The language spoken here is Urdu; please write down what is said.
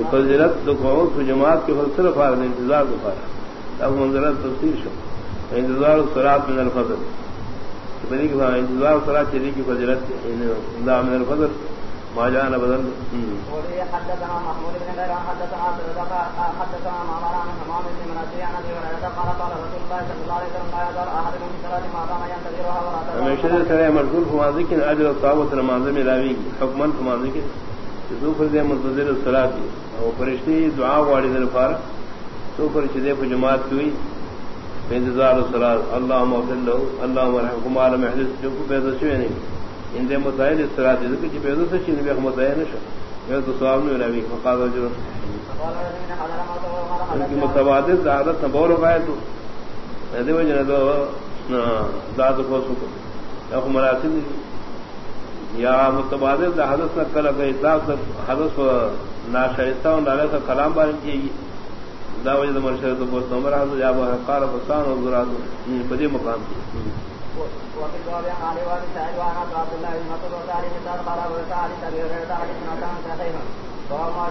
فضیلت دکھاؤ جماعت کے فل صرف آ انتظار دکھایا اب منظرت تفصیل شو. انتظار سرات من الفضل. بنی کہ انتظار سرات چلی کی فضیلت من الفضل. ما بدل حدثنا محمود بن غير حدثنا حدثنا معمر عن حمام بن مناصر عن ابي هريره قال قال رسول الله صلى الله عليه وسلم لا يزال احد من صلاه ما دام ينتظرها ولا تزال. ہمیشہ سے مرکول ہوا ذکر اجر نماز میں لاوی حکمن ہوا ذکر دو پر دے منتظر الصلاۃ او فرشتي دعا واڑی در فار. تو پر چدے پر جماعت ہوئی. انتظار الصلاۃ اللهم اغفر له اللهم ارحمكم على محدث جو کو بے دشوے نہیں. ان دے متعین الصلاۃ ذکر کی بے دش چھ نبی احمد ہے نش یہ تو ثواب نہیں نبی فقال اجر کی متوادد عادت نبور ہو تو. دے وجہ دو. ذات کو. سو کو مراسل یا متبادل دا حدث نہ کل اگر اطلاق دا حدث ناشائستہ و نالے کا کلام بارن کی دا وجہ دا مرشد دا بہت نمبر حدث یا بہت حقار فستان و ذرات یعنی پدی مقام کی۔ وفي الجواب عن علي سعيد وعن عبد الله بن مسعود وسعد بن سعد قال ابو سعد ابي هريره حديث عن سعيد وما